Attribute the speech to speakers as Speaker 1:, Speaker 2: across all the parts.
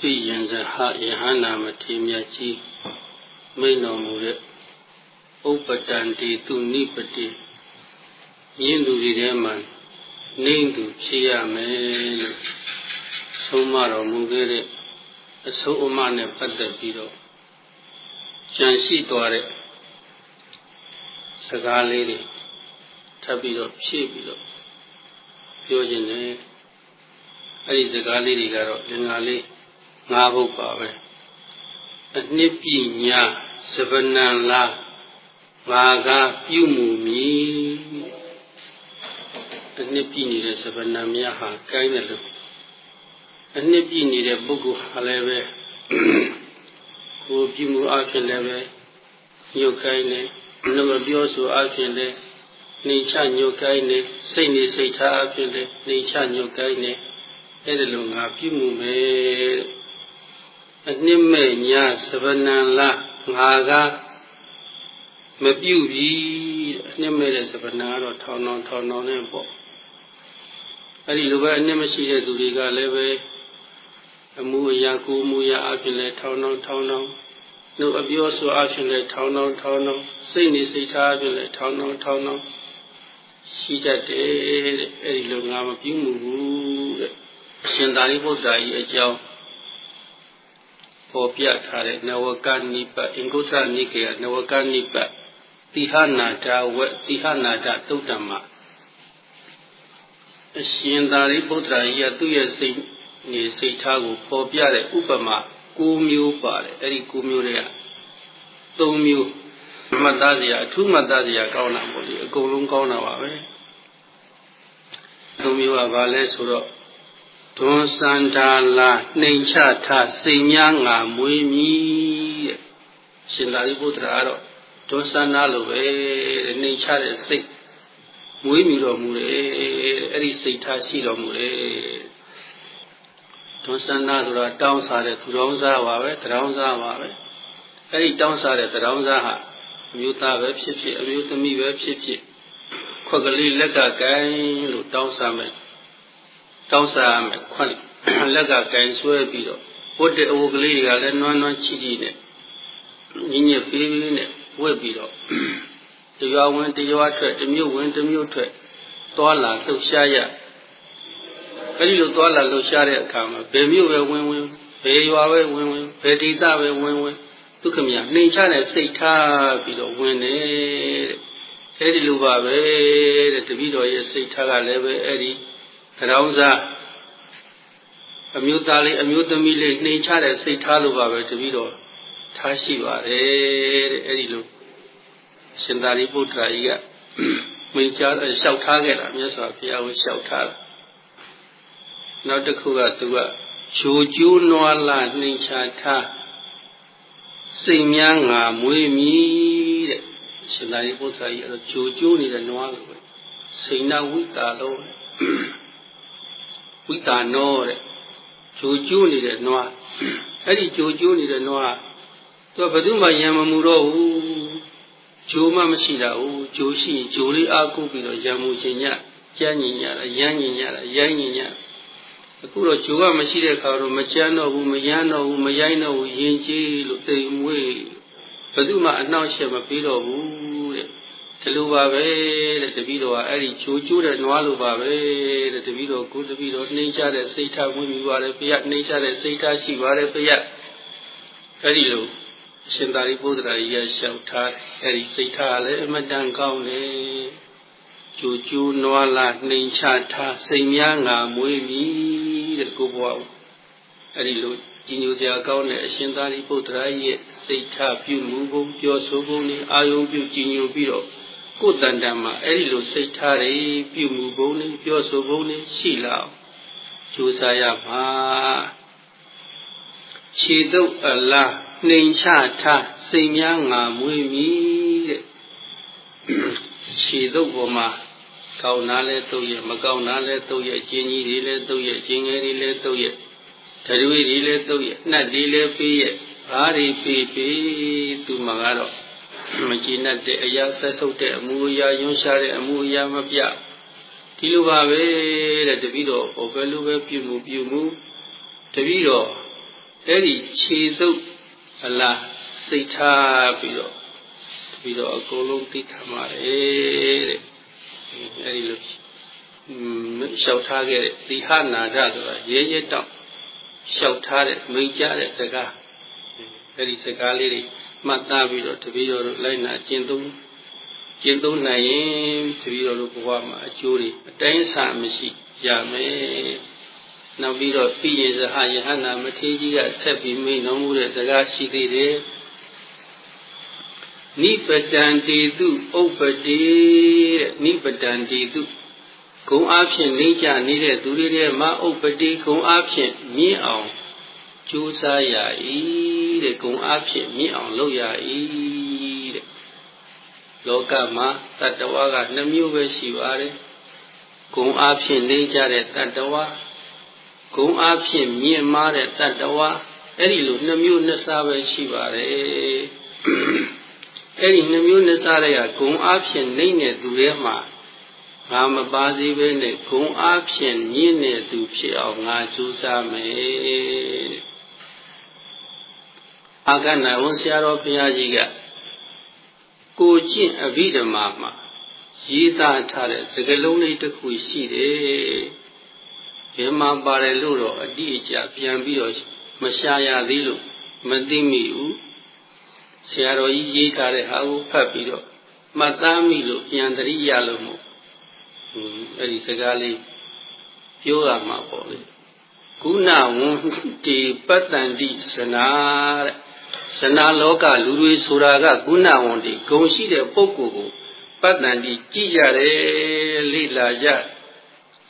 Speaker 1: ပိယံဇဟယဟနာမထေမြတ်ကြီးမိန်တော်မူတဲ့ဥပတံတိသူနိပတိယင်းသူတွေထဲမှာနေသူဖြစ်ရမယ်လို့ဆုံးမတော်မူခဲ့တဲ့အဆိုးအမနဲ့ပတ်သက်ပြီးတော့ကြံရှိသွားတဲ့စကားလေးတွေထပ်ပြီးတော့ဖြည့်ပြီးတော့ပြောခြင်းနဲ့အဲ့ဒီစကားလေးတွေကတော့လင်္ကာလေး ငါးဘုတ်ပါပဲအနှစ်ပညာစဗနံလာငါကပြုမှုမည်အနှစ်ပြည့်နေတဲ့စဗနံမြတ်ဟာကိုင်းတယ်လို့အနှစ်ပြည့်နေတဲ့ပုဂ္ဂိုလ်ဟာလည်းပဲကိုပြုမှုအဖြစ်လည်းပဲညှို့ကိုင်းတယ်နှုတ်ပြောဆိုအဖြစ်လည်းနေချညှို့ကိုင်းတယ်စိတ်နေစိတ်ထားအဖြစ်လည်းနေချညှို့ကိုင်းတယ်အဲ့ဒါလိုငါပြုမှုမယ် အနှစ်မဲ့ညာစဗနံလားငါကမပြုတ်ပြီအနှစ်မဲ့တဲ့စပနာကတော့ထောင်ထောင်ထောင်ထောင်နဲ့ပေါ့အဲ့ဒီလိုပဲအနှစ်မရှိတဲ့သူတွေကလည်းပဲအမှုအရာကိုမှုရာအဖြစ်လဲထောင်ထောင်ထောင်ထောင်နှုတ်အပြောဆိုအဖြစ်လဲထောင်ထောင်ထောင်ထောင်စိတ်နေစိတ်ထားအဖြစ်လဲထောင်ထောင်ထောင်ထောင်ရှိတတ်တယ်တဲ့အဲ့ဒီလိုငါမပြုမှုဘူးတဲ့ရှင်သာရိပုတ္တရာကြီးအကြောင်း ပေါ်ပြထားတဲ့နဝကနိပတ်အင်္ဂုတ္တနိကေယနဝကနိပတ်တိဟနာတာဝက်တိဟနာတာတုတ်တမအရှင်သာရိပုတ္တရာကြီးကသူ့ရဲ့စိတ်နေစိတ်ထားကိုပေါ်ပြတဲ့ဥပမာ၉မျိုးပါတယ်အဲ့ဒီ၉မျိုးတွေက၃မျိုးမှတ်သားစရာအထူးမှတ်သားစရာကောင်းတာပေါ့လေအကုန်လုံးကောင်းတာပါပဲ၃မျိုးကဘာလဲဆိုတော့ ဒွန်စန္ဒာလာနှိမ်ချထစိတ်များငါမွေးမြည်တဲ့ရှင်သာရိပုတ္တရာကတော့ဒွန်စန္ဒာလိုပဲတဲ့နှိမ်ချတဲ့စိတ်မွေးမြူတော်မူတယ်အဲ့ဒီစိတ်ထားရှိတော်မူတယ်ဒွန်စန္ဒာဆိုတာတောင်းစားတဲ့သူတော်စားပါပဲတောင်းစားပါပဲအဲ့ဒီတောင်းစားတဲ့တောင်းစားဟာအမျိုးသားပဲဖြစ်ဖြစ်အမျိုးသမီးပဲဖြစ်ဖြစ်ခွက်ကလေးလက်ကကိုင်းလို့တောင်းစားမယ် တောင်းစားမယ်ခွက်လက်ကကင်ဆွဲပြီးတော့ဝတ်တဲ့အဝတ်ကလေးတွေကလည်းနွမ်းနွမ်းချီချီနဲ့ညင်ညက်ပေးပေးနဲ့ဝတ်ပြီးတော့တရွာဝင်တရွာထွက်တမြို့ဝင်တမြို့ထွက်သွားလာလှုပ်ရှားရအဲဒီလိုသွားလာလှုပ်ရှားတဲ့အခါမှာဘယ်မြို့ပဲဝင်ဝင်ဘယ်ရွာပဲဝင်ဝင်ဘယ်ဒေသပဲဝင်ဝင်ဒုက္ခမြနှိမ်ချတဲ့စိတ်ထားပြီးတော့ဝင်တယ်တဲ့အဲဒီလိုပါပဲတဲ့တပည့်တော်ရဲ့စိတ်ထားကလည်းပဲအဲဒီ ကြောင်းစားအမျိုးသားလေးအမျိုးသမီးလေးနှိမ်ချတဲ့စိတ်ထားလို့ပါပဲတပည့်တော်ထားရှိပါတယ်တဲ့အဲ့ဒီလိုရှင်သာရိပုတ္တရာကြီးကမိန့်ကြားလျှောက်ထားခဲ့တာမြတ်စွာဘုရားကိုလျှောက်ထားတာနောက်တစ်ခုကသူကဂျိုကျိုးနွားလာနှိမ်ချထားစိတ်များငါမွေးမြည်တဲ့ရှင်သာရိပုတ္တရာကြီးအဲ့တော့ဂျိုကျိုးနေတဲ့နွားလို့ပဲစိဏဝိတာလုံး ဝိတာနောတဲ့ဂျိုကျိုးနေတဲ့နွားအဲ့ဒီဂျိုကျိုးနေတဲ့နွားသူကဘယ်သူမှယံမမှုတော့ဘူးဂျိုမှမရှိတာဘူးဂျိုရှိရင်ဂျိုလေးအားကိုပြီးတော့ယံမှုခြင်းညကြမ်းညင်ညတာရမ်းညင်ညတာရိုင်းညင်ညအခုတော့ဂျိုကမရှိတဲ့ခါတော့မကြမ်းတော့ဘူးမယမ်းတော့ဘူးမရိုင်းတော့ဘူးယင်ကြီးလို့တိမ်မွေးဘယ်သူမှအနှောင့်အယှက်မပေးတော့ဘူးတဲ့ ဒီလိုပါပဲတဲ့တပည့်တော်ကအဲ့ဒီချိုးကျိုးတဲ့နွားလိုပါပဲတဲ့တပည့်တော်ကိုတပည့်တော်နှိမ့်ချတဲ့စိတ်ထားဝင်ပြီးပါတယ်ဘုရားနှိမ့်ချတဲ့စိတ်ထားရှိပါတယ်ဘုရားအဲ့ဒီလိုရှင်သာရိပုတ္တရာကြီးရလျှောက်ထားအဲ့ဒီစိတ်ထားလည်းအမတန်ကောင်းတယ်ကျိုးကျိုးနွားလာနှိမ့်ချထားစိတ်များငါမွေးပြီတဲ့ကိုဘွားအဲ့ဒီလိုကြီးညိုစရာကောင်းတဲ့အရှင်သာရိပုတ္တရာရဲ့စိတ်ထားပြုမှုပုံပြောဆိုပုံနဲ့အာယုံပြုကြီးညိုပြီးတော့ ကိုယ်တန်တန်မှာအဲ့ဒီလိုစိတ်ထားတွေပြုမှုပုံနဲ့ပြောဆိုပုံနဲ့ရှိလာအောင်ကြိုးစားရမှာခြေတုပ်အလားနှိမ်ချထားစိတ်များငါမွေးမိတဲ့ခြေတုပ်ပေါ်မှာကောင်းတာလဲတုပ်ရမကောင်းတာလဲတုပ်ရကျင်းကြီးတွေလဲတုပ်ရကျင်းငယ်တွေလဲတုပ်ရတရွေတွေလဲတုပ်ရနှက်တွေလဲပေးရဘာတွေပေးပေးသူမှာကတော့ မကြည်နဲ့တဲ့အရာဆက်ဆုပ်တဲ့အမှုအရာယွန်းရှားတဲ့အမှုအရာမပြဒီလိုပါပဲတဲ့တပည့်တော်ဟောဘယ်လိုပဲပြုမှုပြုမှုတပည့်တော်အဲ့ဒီခြေသုပ်အလားစိတ်ထားပြီးတော့ပြီးတော့အကုန်လုံးသိထားပါတယ်တဲ့အဲ့ဒီလိုလျှောက်ထားခဲ့တဲ့သီဟနာဒဆိုတာရဲရဲတောက်လျှောက်ထားတဲ့မိတ်ကြတဲ့စကားအဲ့ဒီစကားလေးတွေ မှတ်သားပြီးတော့တပည့်တော်တို့လိုက်နာကျင့်သုံးကျင့်သုံးနိုင်ရင်တပည့်တော်တို့ဘဝမှာအကျိုးတွေအတိုင်းအဆမရှိရမယ်နောက်ပြီးတော့ပြည့်ရင်ဇဟယဟနာမထေရကြီးကဆက်ပြီးမိန့်တော်မူတဲ့စကားရှိသေးတယ်နိပတံတေတုဥပ္ပတိတဲ့နိပတံတေတုဂုံအားဖြင့်နေကြနေတဲ့သူတွေရဲ့မဥပ္ပတိဂုံအားဖြင့်မြင့်အောင် ကြိုးစားရ၏တဲ့ဂုံအားဖြင့်မြင့်အောင်လုပ်ရ၏တဲ့လောကမှာတတ္တဝါကနှမျိုးပဲရှိပါတယ်ဂုံအားဖြင့်နေကြတဲ့တတ္တဝါဂုံအားဖြင့်မြင့်မားတဲ့တတ္တဝါအဲ့ဒီလိုနှမျိုးနှစ်စားပဲရှိပါတယ်အဲ့ဒီနှမျိုးနှစ်စားတဲ့ကဂုံအားဖြင့်နေတဲ့သူတွေမှာငါမပါစေဘဲနဲ့ဂုံအားဖြင့်မြင့်တဲ့သူဖြစ်အောင်ငါကြိုးစားမယ် အာကနာဝန်ဆရာတော်ဘုရားကြီးကကိုကျင့်အဘိဓမ္မာမှာရေးသားထားတဲ့စကားလုံးလေးတစ်ခုရှိတယ်။ဘယ်မှာပါတယ်လို့တော့အတိအကျပြန်ပြီးတော့မရှာရသေးလို့မသိမိဘူး။ဆရာတော်ကြီးရေးထားတဲ့ဟာကိုဖတ်ပြီးတော့မှတ်သားမိလို့ပြန်တရိရလို့မို့အဲ့ဒီစကားလေးပြောရမှာပေါ့လေကုဏဝန္တိပတ္တန္တိစနာတဲ့ စနာလောကလူတွေဆိုတာကကုဏဝန္တိဂုံရှိတဲ့ပုဂ္ဂိုလ်ကိုပတ္တန္တိကြည့်ကြတယ်လေ့လာကြ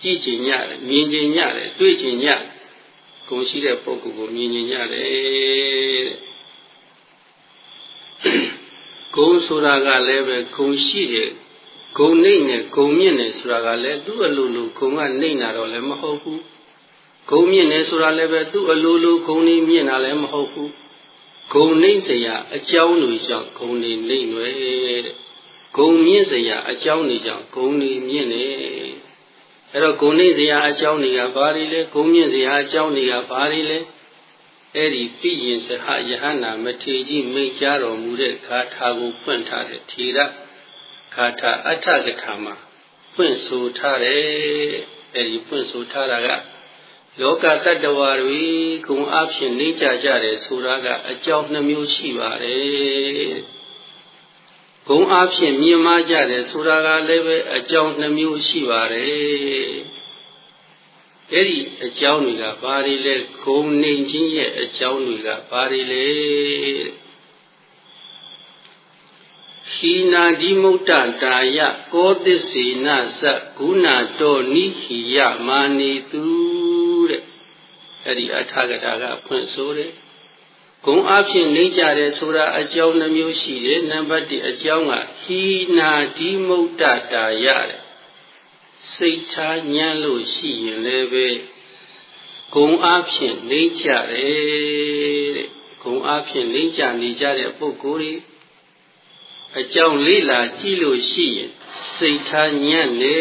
Speaker 1: ကြည့်ချင်ကြတယ်မြင်ချင်ကြတယ်တွေ့ချင်ကြဂုံရှိတဲ့ပုဂ္ဂိုလ်ကိုမြင်ချင်ကြတယ်ဂုံဆိုတာကလည်းပဲဂုံရှိတဲ့ဂုံနှိမ့်နဲ့ဂုံမြင့်နဲ့ဆိုတာကလည်းသူ့အလိုလိုဂုံကနှိမ့်တာတော့လည်းမဟုတ်ဘူးဂုံမြင့်နဲ့ဆိုတာလည်းပဲသူ့အလိုလိုဂုံနေမြင့်တာလည်းမဟုတ်ဘူး ဂုံနှိမ့်စရာအကြောင်းတွေကြောင့်ဂုံနေနှိမ့်ွယ်တဲ့ဂုံမြင့်စရာအကြောင်းတွေကြောင့်ဂုံနေမြင့်နေအဲ့တော့ဂုံနှိမ့်စရာအကြောင်းတွေကဘာတွေလဲဂုံမြင့်စရာအကြောင်းတွေကဘာတွေလဲအဲ့ဒီပြရင်စဟယဟနာမထေကြီးမိတ်ကြတော်မူတဲ့ဂါထာကိုဖွင့်ထားတဲ့ထေရခါထာအဋ္ဌကထာမှာဖွင့်ဆိုထားတယ်အဲဒီဖွင့်ဆိုထားတာက လောကတ attva တွေဂုံအဖြစ်နေကြကြတယ်ဆိုတာကအကြောင်းနှမျိုးရှိပါတယ်ဂုံအဖြစ်မြင်မှကြတယ်ဆိုတာကလည်းပဲအကြောင်းနှမျိုးရှိပါတယ်အဲ့ဒီအကြောင်းတွေကဘာတွေလဲဂုံနေခြင်းရဲ့အကြောင်းတွေကဘာတွေလဲခိနာဒီမုတ်တတာယကောသစ္စေနသဂုဏတောနိခိယမာနေတုတဲ့ အဲ့ဒီအထာဂတာကဖွင့်ဆိုတယ်ဂုံအဖြစ်နေကြတယ်ဆိုတာအကြောင်းနှမျိုးရှိတယ်နံပါတ်1အကြောင်းကခိနာဒီမုတ်တတာယတဲ့စိတ်ထားညံ့လို့ရှိရင်လည်းပဲဂုံအဖြစ်နေကြတယ်တဲ့ဂုံအဖြစ်နေကြနေကြတဲ့ပုဂ္ဂိုလ်တွေအကြောင်းလေးလာကြည့်လို့ရှိရင်စိတ်ထားညံ့နေ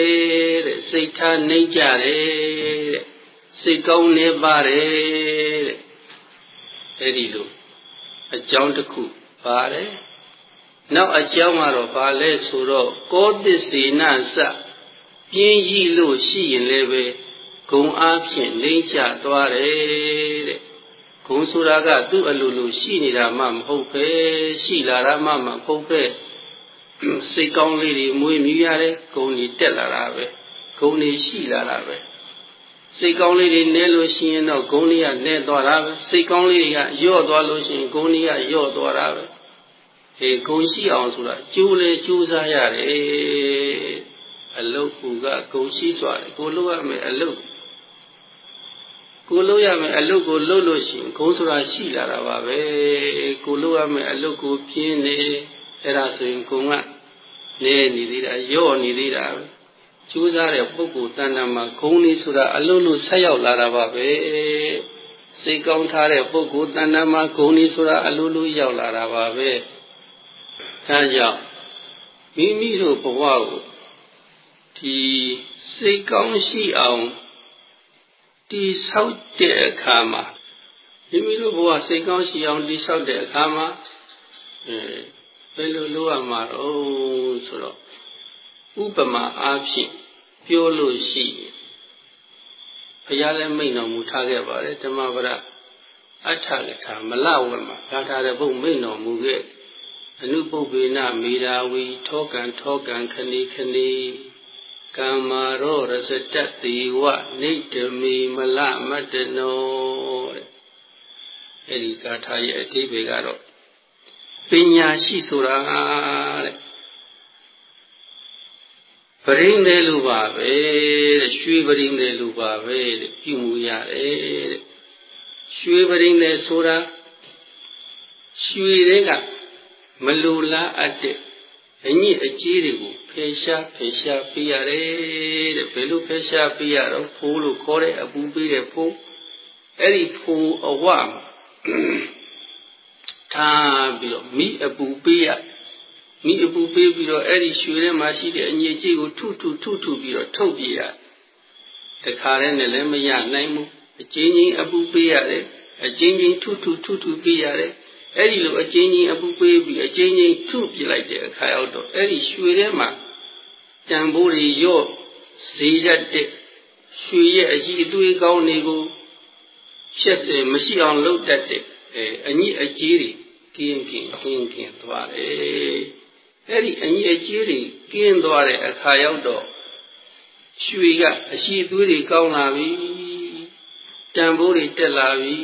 Speaker 1: တဲ့စိတ်ထားနှိမ့်ကြတယ်တဲ့ စိတ်ကောင်းနေပါတယ်တဲ့အဲ့ဒီလိုအကြောင်းတစ်ခုပါတယ်နောက်အကြောင်းကတော့ဘာလဲဆိုတော့ကောသစ္စေနစပြင်းကြီးလို့ရှိရင်လည်းပဲဂုံအားဖြင့်နှိမ့်ကြသွားတယ်တဲ့ဂုံဆိုတာကသူ့အလိုလိုရှိနေတာမှမဟုတ်ပဲရှိလာတာမှမဟုတ်ပဲစိတ်ကောင်းလေးတွေမွေးမြူရတယ်ဂုံတွေတက်လာတာပဲဂုံတွေရှိလာတာပဲ စိတ်ကောင်းလေးတွေနဲလို့ရှိရင်တော့ဂုံတွေကနဲသွားတာပဲစိတ်ကောင်းလေးတွေကယော့သွားလို့ရှိရင်ဂုံတွေကယော့သွားတာပဲအဲဂုံရှိအောင်ဆိုတာကြိုးလေကြိုးစားရတယ်အလုတ်ကူကဂုံရှိစွာတယ်ကိုလုပ်ရမယ်အလုတ်ကိုလုပ်ရမယ်အလုပ်ကိုလုပ်လို့ရှိရင်ဂုံးဆိုတာရှိလာတာပါပဲကိုလုပ်ရမယ်အလုပ်ကိုပြင်းနေအဲ့ဒါဆိုရင်ဂုံကနေနေသေးတာယော့နေသေးတာပဲ ကျိုးစားတဲ့ပုဂ္ဂိုလ်တဏ္ဍာမှာဂုံးလေးဆိုတာအလုံးလို့ဆက်ရောက်လာတာပါပဲစိတ်ကောင်းထားတဲ့ပုဂ္ဂိုလ်တဏ္ဍာမှာဂုံးလေးဆိုတာအလုံးလို့ရောက်လာတာပါပဲဒါကြောင့်မိမိတို့ဘဝကိုဒီစိတ်ကောင်းရှိအောင်တိဆောက်တဲ့အခါမှာမိမိတို့ဘဝစိတ်ကောင်းရှိအောင်တိဆောက်တဲ့အခါမှာအဲဘယ်လိုလုပ်ရမှာတော့ဆိုတော့ဥပမာအားဖြင့် ပြောလို့ရှိရင်ဘုရားလည်းမိန့်တော်မူထားခဲ့ပါတယ်ဓမ္မပဒအဋ္ဌကထာမလဝမှာဂါထာတဲ့ဘုမိန့်တော်မူခဲ့အနုပုပ္ပေနမေရာဝီထောကံထောကံခဏီခဏီကမ္မာရောရစတတိဝနေတမီမလမတ္တနောတဲ့အဲဒီဂါထာရဲ့အဓိပ္ပာယ်ကတော့ပညာရှိဆိုတာတဲ့ပ ရင်းတယ်လို့ပါပဲတဲ့ရွှေပရင်းတယ်လို့ပါပဲတဲ့ပြုမှုရတယ်တဲ့ရွှေပရင်းတယ်ဆိုတာရွှေတွေကမလူလားအပ်တဲ့အညစ်အကြေးတွေကိုဖယ်ရှားဖယ်ရှားပေးရတယ်တဲ့ဘယ်လိုဖယ်ရှားပေးရတော့ဖိုးလို့ခေါ်တဲ့အပူပေးတဲ့ဖိုးအဲ့ဒီဖိုးအဝမှာထားပြီးတော့မိအပူပေးရ မိအပူပေးပြီးတော့အဲ့ဒီရွှေထဲမှာရှိတဲ့အညစ်အကြေးကိုထုထုထုထုပြီးတော့ထုတ်ပြရတခါတည်းနဲ့လည်းမရနိုင်ဘူးအချင်းချင်းအပူပေးရတယ်အချင်းချင်းထုထုထုထုပေးရတယ်အဲ့ဒီလိုအချင်းချင်းအပူပေးပြီးအချင်းချင်းထုပြလိုက်တဲ့အခါရောက်တော့အဲ့ဒီရွှေထဲမှာတံပိုးတွေရော့ဈေးရက်တဲ့ရွှေရဲ့အကြီးအသွေးကောင်းတွေကိုချက်မရှိအောင်လုပ်တတ်တဲ့အညစ်အကြေးတွေကင်းကင်းကင်းကင်းသွားတယ် အဲ့ဒီအညစ်အကြေးတွေကင်းသွားတဲ့အခါရောက်တော့ရွှေကအရှိသွေးတွေကောင်းလာပြီတံပိုးတွေတက်လာပြီ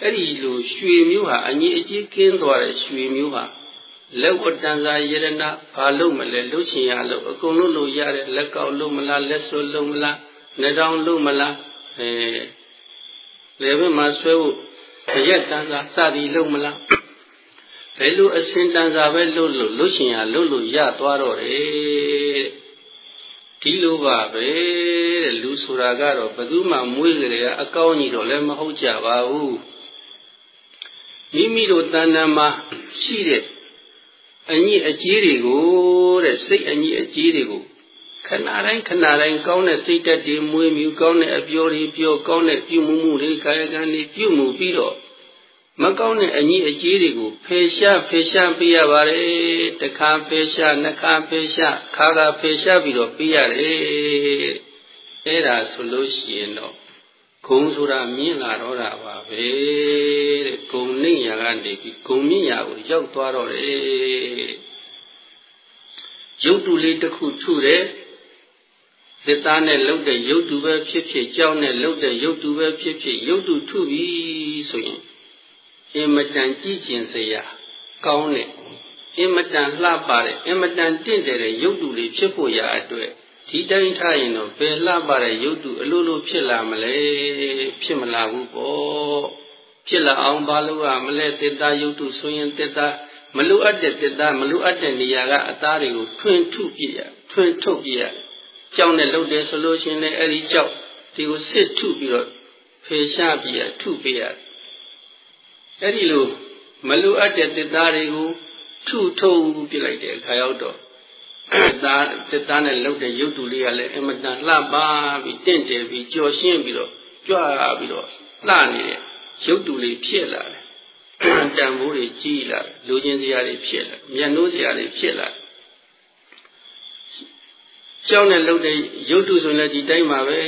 Speaker 1: အဲ့ဒီလိုရွှေမျိုးဟာအညစ်အကြေးကင်းသွားတဲ့ရွှေမျိုးဟာလက်ဝတ္တန်စာယရဏဘာလို့မလဲလှုပ်ချင်ရလို့အကုန်လုံးလို့ရတယ်လက်ကောက်လို့မလားလက်ဆွလို့မလားနှထောင်လို့မလားအဲလေဘက်မှာဆွဲဖို့ခရက်တန်စာစသည်လုံးမလား ဘယ်လိုအစင်တန်စာပဲလို့လို့လွတ်ရှင်ရလို့လို့ရသွားတော့တယ်ဒီလိုပါပဲတဲ့လူဆိုတာကတော့ဘယ်သူမှမွေးကြတယ်အကောင်းကြီးတော့လည်းမဟုတ်ကြပါဘူးမိမိတို့တဏ္ဍာမှာရှိတဲ့အညစ်အကြေးတွေကိုတဲ့စိတ်အညစ်အကြေးတွေကိုခဏတိုင်းခဏတိုင်းကောင်းတဲ့စိတ်ဓာတ်တွေမွေးမြူကောင်းတဲ့အပြောတွေပြောကောင်းတဲ့ပြုမှုမှုတွေကာယကံတွေပြုမှုပြီးတော့ မကောင်းတဲ့အညီအကြေးတွေကိုဖယ်ရှားဖယ်ရှားပေးရပါတယ်တခါဖယ်ရှားနှစ်ခါဖယ်ရှားခါခါဖယ်ရှားပြီးတော့ပေးရတယ်အဲ့ဒါဆိုလို့ရှိရင်တော့ဂုံဆိုတာမြင်လာတော့တာပါပဲတဲ့ဂုံနှိမ့်ရာကနေပြီးဂုံမြင့်ရာကိုရောက်သွားတော့တယ်ရုပ်တုလေးတစ်ခုထုတယ်သစ်သားနဲ့လှုပ်တဲ့ရုပ်တုပဲဖြစ်ဖြစ်ကြောက်နဲ့လှုပ်တဲ့ရုပ်တုပဲဖြစ်ဖြစ်ရုပ်တုထုပြီဆိုရင် အင်မတန်ကြည်ကျင်စရာကောင်းတဲ့အင်မတန်လှပတဲ့အင်မတန်တင့်တယ်တဲ့ရုပ်တုလေးဖြစ်ဖို့ရာအတွက်ဒီတိုင်းထားရင်တော့ဘယ်လှပတဲ့ရုပ်တုအလိုလိုဖြစ်လာမလဲဖြစ်မလာဘူးပေါ့ဖြစ်လာအောင်ဘာလို့ရမလဲတေတာရုပ်တုဆိုရင်တေတာမလိုအပ်တဲ့တေတာမလိုအပ်တဲ့နေရာကအသားတွေကိုထွင်ထုပြရထွင်ထုတ်ပြရကြောင်းနဲ့လှုပ်တယ်ဆိုလို့ရှိရင်လည်းအဲ့ဒီကြောက်ဒီကိုစစ်ထုပြီးတော့ဖေရှားပြရထုပြရ အဲ့ဒီလိုမလိုအပ်တဲ့တစ်သားတွေကိုထုထုတ်ပြလိုက်တဲ့အခါရောက်တော့သားတစ်သားနဲ့လှုပ်တဲ့ရုပ်တုလေးကလည်းအမတန်လှပပြီးတင့်တယ်ပြီးကြော်ရှင်းပြီးတော့ကြွပြီးတော့လှနေတဲ့ရုပ်တုလေးဖြစ်လာတယ်တန်ဖိုးတွေကြီးလာလူချင်းစရာတွေဖြစ်လာမျက်နှိုးစရာတွေဖြစ်လာကြောင်းနဲ့လှုပ်တဲ့ရုပ်တုဆိုလည်းဒီတိုင်းမှာပဲ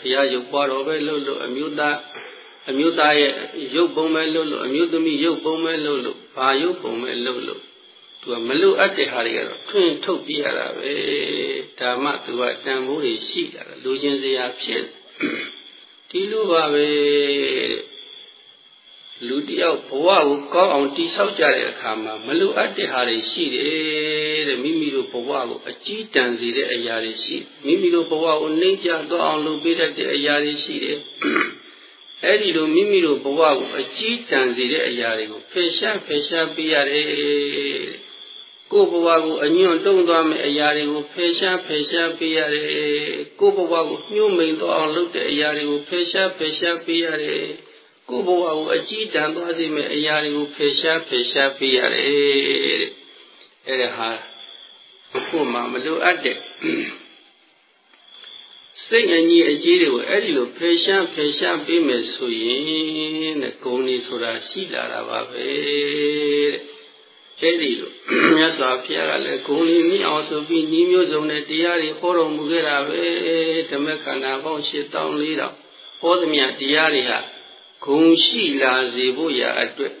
Speaker 1: ဘုရားရုပ်ပွားတော်ပဲလှုပ်လို့အမျိုးသား အမျိုးသားရဲ့ရုပ်ပုံပဲလို့လို့အမျိုးသမီးရုပ်ပုံပဲလို့လို့ဘာရုပ်ပုံပဲလို့လို့သူကမလို့အပ်တဲ့ဟာတွေကတော့ထွင်ထုတ်ပြရတာပဲဒါမှသူကတန်ဖိုးတွေရှိတာလူချင်းစရာဖြစ်ဒီလိုပါပဲလူတယောက်ဘဝကိုကောင်းအောင်တိဆောက်ကြတဲ့အခါမှာမလိုအပ်တဲ့ဟာတွေရှိတယ်တဲ့မိမိတို့ဘဝကိုအကြီးတန်းစေတဲ့အရာတွေရှိမိမိတို့ဘဝကိုနှိမ့်ချသွားအောင်လုပ်ပေးတတ်တဲ့အရာတွေရှိတယ် အဲ့ဒီလိုမိမိတို့ဘဝကိုအကြီးတန်းစေတဲ့အရာတွေကိုဖယ်ရှားဖယ်ရှားပေးရတယ်ကိုယ်ဘဝကိုအညွန့်တုံးသွားမယ့်အရာတွေကိုဖယ်ရှားဖယ်ရှားပေးရတယ်ကိုယ်ဘဝကိုညှို့မိန်သွားအောင်လုပ်တဲ့အရာတွေကိုဖယ်ရှားဖယ်ရှားပေးရတယ်ကိုယ်ဘဝကိုအကြီးတန်းသွားစေမယ့်အရာတွေကိုဖယ်ရှားဖယ်ရှားပေးရတယ်အဲ့ဒါဟာကိုယ်မှမလိုအပ်တဲ့ စိတ်အညီအကျေးတွေကိုအဲ့ဒီလိုဖယ်ရှားဖယ်ရှားပေးမယ်ဆိုရင်တဲ့ဂုံနေဆိုတာရှိလာတာပါပဲတဲ့အဲ့ဒီလိုမြတ်စွာဘုရားကလည်းဂုံလေးမြင့်အောင်ဆိုပြီးဤမျိုးစုံနဲ့တရားတွေဟောတော်မူခဲ့တာပဲဓမ္မခန္ဓာပေါင်း8400ဟောသမျှတရားတွေဟာဂုံရှိလာစေဖို့ရာအတွက်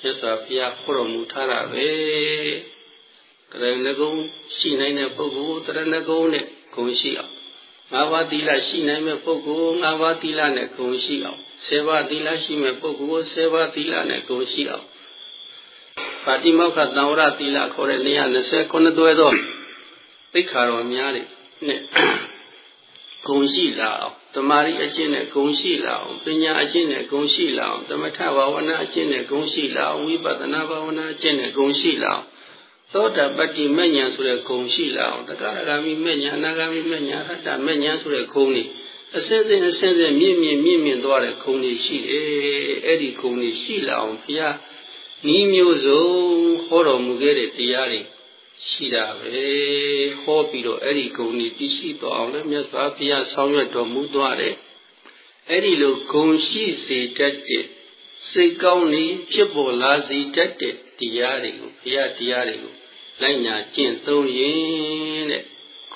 Speaker 1: မြတ်စွာဘုရားဟောတော်မူထားတာပဲကရဏဂုံရှိနိုင်တဲ့ပုဂ္ဂိုလ်တရဏဂုံနဲ့ဂုံရှိအောင် ငါးပါးသီလရှိနိုင်မဲ့ပုဂ္ဂိုလ်ငါးပါးသီလနဲ့ဂုံရှိအောင်ဆယ်ပါးသီလရှိမဲ့ပုဂ္ဂိုလ်ဆယ်ပါးသီလနဲ့ဂုံရှိအောင်ပါတိမောက္ခတံဝရသီလခေါ်တဲ့129တွဲသောသိက္ခာတော်များတွေနဲ့ဂုံရှိလာအောင်တမာရီအကျင့်နဲ့ဂုံရှိလာအောင်ပညာအကျင့်နဲ့ဂုံရှိလာအောင်သမထဘာဝနာအကျင့်နဲ့ဂုံရှိလာအောင်ဝိပဿနာဘာဝနာအကျင့်နဲ့ဂုံရှိလာအောင် သောတာပတ္တိမဉ္ဇဉ်ဆိုတဲ့ဂုံရှိလာအောင်တက္ကရာဂာမိမဉ္ဇဉ်အနာဂာမိမဉ္ဇဉ်အတ္တမဉ္ဇဉ်ဆိုတဲ့ဂုံတွေအစင်းစင်းအစင်းစင်းမြင့်မြင့်မြင့်မြင့်သွားတဲ့ဂုံတွေရှိတယ်အဲ့ဒီဂုံတွေရှိလာအောင်ဘုရားဤမျိုးစုံဟောတော်မူခဲ့တဲ့တရားတွေရှိတာပဲဟောပြီးတော့အဲ့ဒီဂုံတွေတည်ရှိတော်အောင်လည်းမြတ်စွာဘုရားဆောင်ရွက်တော်မူသွားတယ်အဲ့ဒီလိုဂုံရှိစေတတ်တဲ့စိတ်ကောင်းနေဖြစ်ပေါ်လာစေတတ်တဲ့တရားတွေကိုဘုရားတရားတွေကို လိုက်ညာကျင့်သုံးရင်တဲ့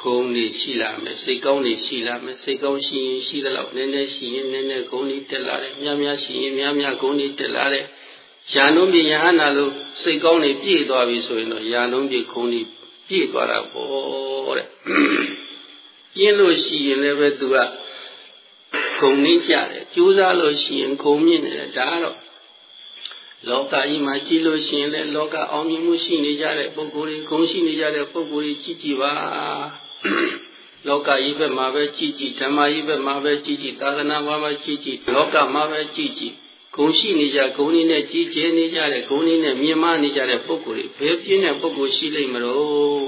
Speaker 1: ခုံနေရှိလာမယ်စိတ်ကောင်းနေရှိလာမယ်စိတ်ကောင်းရှိရင်ရှိသလောက်နည်းနည်းရှိရင်နည်းနည်းဂုံနေတက်လာတယ်များများရှိရင်များများဂုံနေတက်လာတယ်ယာနုံးပြေယဟနာလို့စိတ်ကောင်းနေပြည့်သွားပြီဆိုရင်တော့ယာနုံးပြေခုံနေပြည့်သွားတာပေါ့တဲ့ပြင်းလို့ရှိရင်လည်းပဲသူကဂုံနေကြတယ်ကြိုးစားလို့ရှိရင်ဂုံမြင့်နေတယ်ဒါကတော့ လောကကြီးမှာကြည့်လို့ရှိရင်လည်းလောကအောင်မြင်မှုရှိနေကြတဲ့ပုဂ္ဂိုလ်တွေဂုဏ်ရှိနေကြတဲ့ပုဂ္ဂိုလ်တွေကြည့်ကြည့်ပါလောကကြီးဘက်မှာပဲကြည့်ကြည့်ဓမ္မကြီးဘက်မှာပဲကြည့်ကြည့်သာသနာမှာပဲကြည့်ကြည့်လောကမှာပဲကြည့်ကြည့်ဂုဏ်ရှိနေကြဂုဏ်နေနဲ့ကြီးကျယ်နေကြတဲ့ဂုဏ်နေနဲ့မြင်မနေကြတဲ့ပုဂ္ဂိုလ်တွေဘယ်ပြင်းတဲ့ပုဂ္ဂိုလ်ရှိလိမ့်မလို့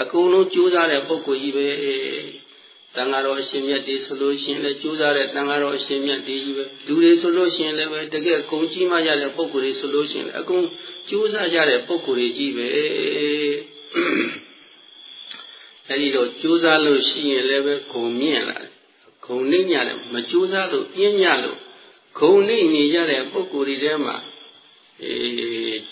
Speaker 1: အကုန်လုံးကြိုးစားတဲ့ပုဂ္ဂိုလ်ကြီးပဲ တန်ဃာတော်အရှင်မြတ်တွေဆိုလို့ရှိရင်လည်းကြိုးစားတဲ့တန်ဃာတော်အရှင်မြတ်တွေကြီးပဲလူတွေဆိုလို့ရှိရင်လည်းပဲတကယ်ဂုံကြီးမှရတဲ့ပုဂ္ဂိုလ်တွေဆိုလို့ရှိရင်လည်းအကုန်ကြိုးစားကြတဲ့ပုဂ္ဂိုလ်တွေကြီးပဲအဲဒီတော့ကြိုးစားလို့ရှိရင်လည်းပဲဂုံမြင့်လာတယ်ဂုံနှိမ့်ညတယ်မကြိုးစားလို့ပြင်းညလို့ဂုံနှိမ့်နေကြတဲ့ပုဂ္ဂိုလ်တွေထဲမှာအဲ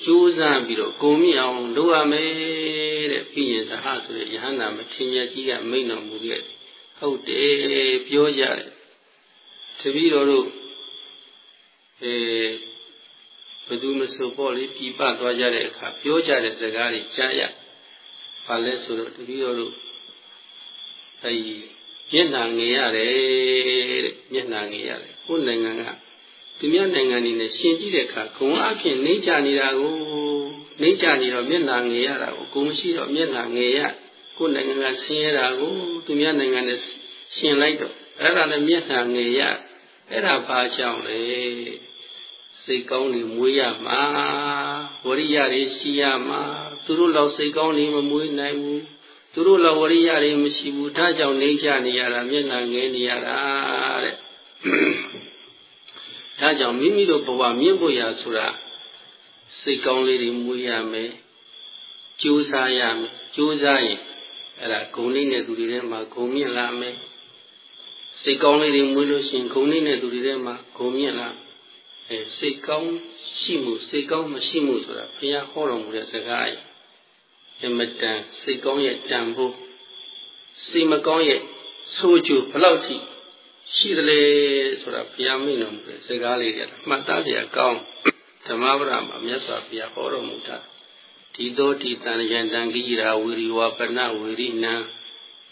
Speaker 1: ကြိုးစားပြီးတော့ဂုံမြင့်အောင်လုပ်ရမယ်တဲ့ပြီးရင်သဟဆိုတဲ့ယဟန္တာမထေရကြီးကမိန့်တော်မူခဲ့တယ် ဟုတ်တယ်ပြောကြတယ်တပည့်တော်တို့အဲဘယ်သူမဆိုပေါ့လေပြပသွားကြတဲ့အခါပြောကြတဲ့စကားတွေကြားရဘာလဲဆိုတော့တပည့်တော်တို့အဲဒီမျက်နှာငယ်ရတယ်တဲ့မျက်နှာငယ်ရတယ်ကိုယ်နိုင်ငံကသူများနိုင်ငံနေနဲ့ရှင်ကြည့်တဲ့အခါဂုံအဖြစ်နှိမ့်ချနေတာကိုနှိမ့်ချနေတော့မျက်နှာငယ်ရတာကိုဂုံမရှိတော့မျက်နှာငယ်ရ ကိုယ်နိုင်ငံကဆင်းရဲတာကိုသူများနိုင်ငံနဲ့ရှင်လိုက်တော့အဲ့ဒါလည်းမျက်နှာငယ်ရအဲ့ဒါဘာကြောင့်လဲစိတ်ကောင်းနေမွေးရမှာဝရိယတွေရှိရမှာသူတို့လောက်စိတ်ကောင်းနေမမွေးနိုင်ဘူးသူတို့လောက်ဝရိယတွေမရှိဘူးဒါကြောင့်နေကြနေရတာမျက်နှာငယ်နေရတာတဲ့ဒါကြောင့်မိမိတို့ဘဝမြင့်ဖို့ရဆိုတာစိတ်ကောင်းလေးတွေမွေးရမယ်ကြိုးစားရမယ်ကြိုးစားရင် အဲ့ဒါဂုံလေးနဲ့သူတွေထဲမှာဂုံမြင့်လာမယ်စိတ်ကောင်းလေးတွေမွေးလို့ရှိရင်ဂုံလေးနဲ့သူတွေထဲမှာဂုံမြင့်လာအဲစိတ်ကောင်းရှိမှုစိတ်ကောင်းမရှိမှုဆိုတာဘုရားဟောတော်မူတဲ့စကားရဲ့အမတန်စိတ်ကောင်းရဲ့တန်ဖို့စိတ်မကောင်းရဲ့ဆိုးကျိုးဘလောက်ထိရှိတယ်လေဆိုတာဘုရားမိန့်တော်မူတဲ့စကားလေးတွေမှတ်သားစရာကောင်းဓမ္မပဒမှာမြတ်စွာဘုရားဟောတော်မူတာ ဒီသောတိတန်ယံတံကိရာဝီရိဝပနဝီရိနံ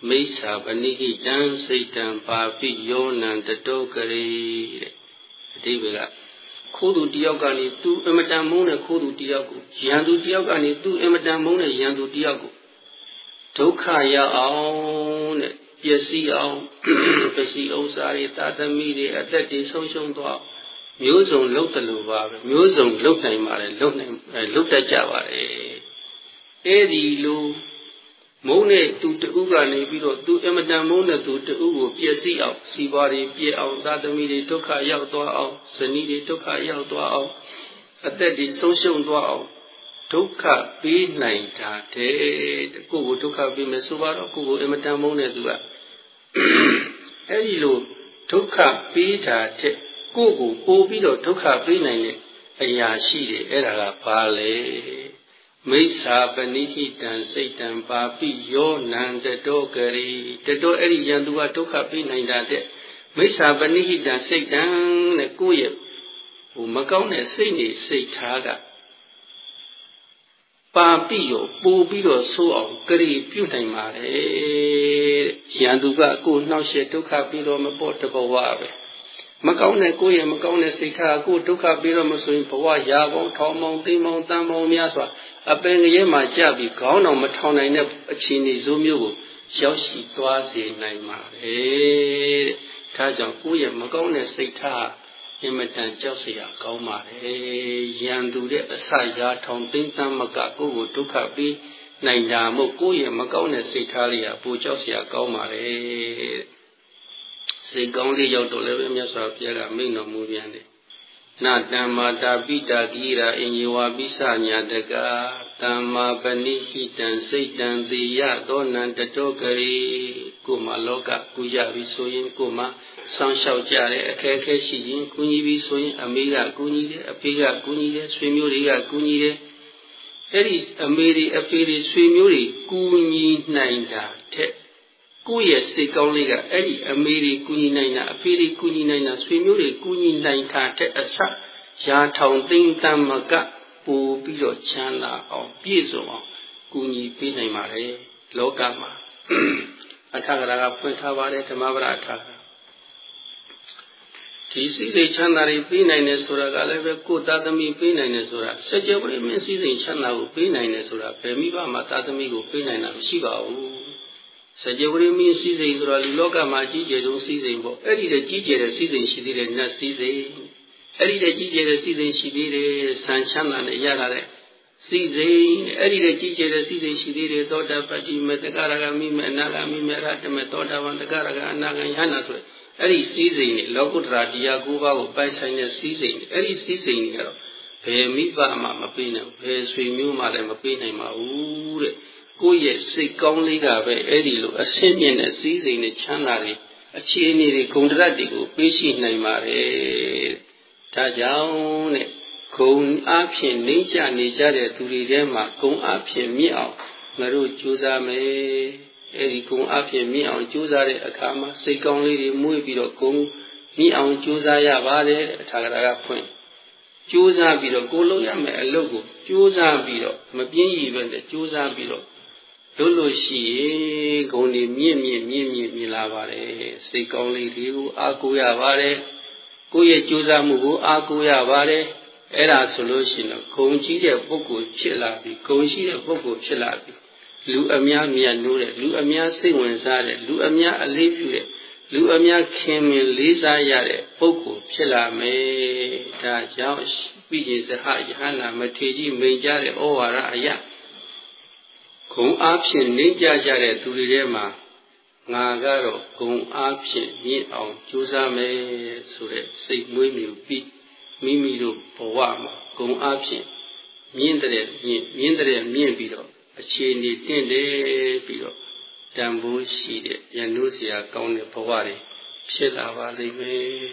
Speaker 1: မိစ္ဆာပဏိဟိတံစိတ်တံပါပိယောနံတတောကရေတဲ့အတိပ္ပယ်ကခိုးသူတယောက်ကနေသူအမတန်မုန်းတဲ့ခိုးသူတယောက်ကိုရန်သူတယောက်ကနေသူအမတန်မုန်းတဲ့ရန်သူတယောက်ကိုဒုက္ခရောက်အောင်တဲ့ပျက်စီးအောင်ပစ္စည်းဥစ္စာတွေတာသမီတွေအသက်တွေဆုံးရှုံးသွား မျိုးစုံလုတ်တယ်လို့ပါပဲမျိုးစုံလုတ်နိုင်ပါတယ်လုတ်နိုင်လုတ်တတ်ကြပါတယ်အဲ့ဒီလိုမုန်းတဲ့သူတူကနေပြီးတော့သူအမတန်မုန်းတဲ့သူတူကိုပျက်စီးအောင်စီးပွားတွေပြည့်အောင်သာသမီတွေဒုက္ခရောက်သွားအောင်ဇနီးတွေဒုက္ခရောက်သွားအောင်အသက်တွေဆုံးရှုံးသွားအောင်ဒုက္ခပေးနိုင်တာတဲ့ကိုယ်ကိုဒုက္ခပေးမယ်ဆိုပါတော့ကိုယ်ကိုအမတန်မုန်းတဲ့သူကအဲ့ဒီလိုဒုက္ခပေးတာတဲ့ ကိုယ့်ကိုပို့ပြီးတော့ဒုက္ခပေးနိုင်တဲ့အရာရှိတယ်အဲ့ဒါကဘာလဲမိစ္ဆာပဏိဟိတံစိတ်တံပါပိယောနံတတောကရိတတောအဲ့ဒီယံသူကဒုက္ခပေးနိုင်တာတဲ့မိစ္ဆာပဏိဟိတံစိတ်တံတဲ့ကိုယ့်ရဲ့ဟိုမကောင်းတဲ့စိတ်နေစိတ်ထားကပါပိရောပို့ပြီးတော့ဆိုးအောင်ကြရိပြုနိုင်ပါတယ်ရန်သူကကိုယ်နှောက်ရှက်ဒုက္ခပြီးတော့မပေါ်တဘဝပဲ မကောင်းတဲ့ကိုယ့်ရဲ့မကောင်းတဲ့စိတ်ထားကိုဒုက္ခပြီးတော့မဆိုရင်ဘဝရာပေါင်းထောင်ပေါင်းသိမ်းပေါင်းတန်ပေါင်းများစွာအပင်ရဲမှာကြပြီးခေါင်းတော်မထောင်နိုင်တဲ့အခြေအနေဇိုးမျိုးကိုရောက်ရှိသွားစေနိုင်ပါတယ်တဲ့။ဒါကြောင့်ကိုယ့်ရဲ့မကောင်းတဲ့စိတ်ထားအင်မတန်ကြောက်စရာကောင်းပါတယ်။ရန်သူတဲ့အစရာထောင်သိမ်းတမ်းမကကိုယ့်ကိုဒုက္ခပြီးနိုင်တာမို့ကိုယ့်ရဲ့မကောင်းတဲ့စိတ်ထားလေးကပိုကြောက်စရာကောင်းပါတယ်။ စိတ်ကောင်းလေးရောက်တော့လည်းပဲမြတ်စွာဘုရားကမိန့်တော်မူပြန်တယ်နာတမ္မာတာပိတာကိရာအင်ညဝပိစညာတကတမ္မာပဏိဟိတံစိတ်တံတိယသောနံတတောကရေကိုမလောကကူရပြီဆိုရင်ကိုမစောင့်ရှောက်ကြတဲ့အခက်အခဲရှိရင်ကူညီပြီဆိုရင် အမေကကူညီတယ်အဖေကကူညီတယ်ဆွေမျိုးတွေကကူညီတယ်အဲ့ဒီအမေတွေအဖေတွေဆွေမျိုးတွေကူညီနိုင်တာတဲ့ကို ယ့်ရဲ့စိတ်ကောင်းလေးကအဲ့ဒီအမေတွေကူညီနိုင်တာအဖေတွေကူညီနိုင်တာဆွေမျိုးတွေကူညီနိုင်တာတဲ့အစရာထောင်သိမ့်တမ်းမကပို့ပြီးတော့ချမ်းသာအောင်ပြည့်စုံအောင်ကူညီပေးနိုင်ပါလေလောကမှာအထကရာကဖွင့်ထားပါတယ်ဓမ္မပဒအထကဒီစိတ်တွေချမ်းသာတွေပေးနိုင်တယ်ဆိုတာကလည်းပဲကိုယ်သားသမီးပေးနိုင်တယ်ဆိုတာစကြဝဠာမင်းစည်းစိမ်ချမ်းသာကိုပေးနိုင်တယ်ဆိုတာဘယ်မိဘမှသားသမီးကိုပေးနိုင်တာမရှိပါဘူး စကြဝဠာမင်းစည်းစိမ်ဆိုတာလူလောကမှာကြီးကျယ်ဆုံးစည်းစိမ်ပေါ့အဲ့ဒီတည်းကြီးကျယ်တဲ့စည်းစိမ်ရှိသေးတယ်နတ်စည်းစိမ်အဲ့ဒီတည်းကြီးကျယ်တဲ့စည်းစိမ်ရှိသေးတယ်ဆံချမ်းသာနဲ့ရလာတဲ့စည်းစိမ်အဲ့ဒီတည်းကြီးကျယ်တဲ့စည်းစိမ်ရှိသေးတယ်သောတာပတ္တိမေတ္တကရဂမိမေအနာဂမိမေရတမေသောတာပန်တကရဂအနာဂယဟနာဆိုအဲ့ဒီစည်းစိမ်တွေလောကုတ္တရာတရား၉ပါးကိုပိုင်ဆိုင်တဲ့စည်းစိမ်အဲ့ဒီစည်းစိမ်တွေကတော့ဘယ်မိဘမှမပေးနိုင်ဘူးဘယ်ဆွေမျိုးမှလည်းမပေးနိုင်ပါဘူးတဲ့ ကိုယ့်ရဲ့စိတ်ကောင်းလေးကပဲအဲ့ဒီလိုအဆင့်မြင့်တဲ့စည်းစိမ်နဲ့ချမ်းသာတွေအခြေအနေတွေဂုဏ်တရတ်တွေကိုပေးရှိနိုင်ပါတယ်ဒါကြောင့်တဲ့ဂုံအားဖြင့်နှိမ့်ချနေကြတဲ့သူတွေထဲမှာဂုံအားဖြင့်မြင့်အောင်ငါတို့ကြိုးစားမယ်အဲ့ဒီဂုံအားဖြင့်မြင့်အောင်ကြိုးစားတဲ့အခါမှာစိတ်ကောင်းလေးတွေမွေးပြီးတော့ဂုံမြင့်အောင်ကြိုးစားရပါတယ်အထာဂရကဖွင့်ကြိုးစားပြီးတော့ကိုလုံးရမယ်အလုပ်ကိုကြိုးစားပြီးတော့မပြင်းရည်ပဲနဲ့ကြိုးစားပြီးတော့ လို့လို့ရှိရင်ဂုံတွေမြင့်မြင့်မြင့်မြင့်မြင်လာပါတယ်စိတ်ကောင်းလေးတွေကိုအားကိုးရပါတယ်ကိုယ့်ရဲ့ကြိုးစားမှုကိုအားကိုးရပါတယ်အဲ့ဒါဆိုလို့ရှိရင်ဂုံကြီးတဲ့ပုဂ္ဂိုလ်ဖြစ်လာပြီဂုံရှိတဲ့ပုဂ္ဂိုလ်ဖြစ်လာပြီလူအများမြတ်နိုးတဲ့လူအများစိတ်ဝင်စားတဲ့လူအများအလေးပြုတဲ့လူအများခင်မင်လေးစားရတဲ့ပုဂ္ဂိုလ်ဖြစ်လာမယ်ဒါကြောင့်ပိဋိသဟယဟနာမထေကြီးမိန်ကြတဲ့ဩဝါဒအရာ ဂုံအားဖြင့်နေကြကြတဲ့သူတွေထဲမှာငါကတော့ဂုံအားဖြင့်မြင့်အောင်ကြိုးစားမယ်ဆိုတဲ့စိတ်မွေးမြူပြီးမိမိတို့ဘဝမှာဂုံအားဖြင့်မြင့်တဲ့မြင့်မြင့်တဲ့မြင့်ပြီးတော့အခြေအနေတင့်တယ်ပြီးတော့တန်ဖိုးရှိတဲ့ရန်လို့စရာကောင်းတဲ့ဘဝတွေဖြစ်လာပါလိမ့်မယ်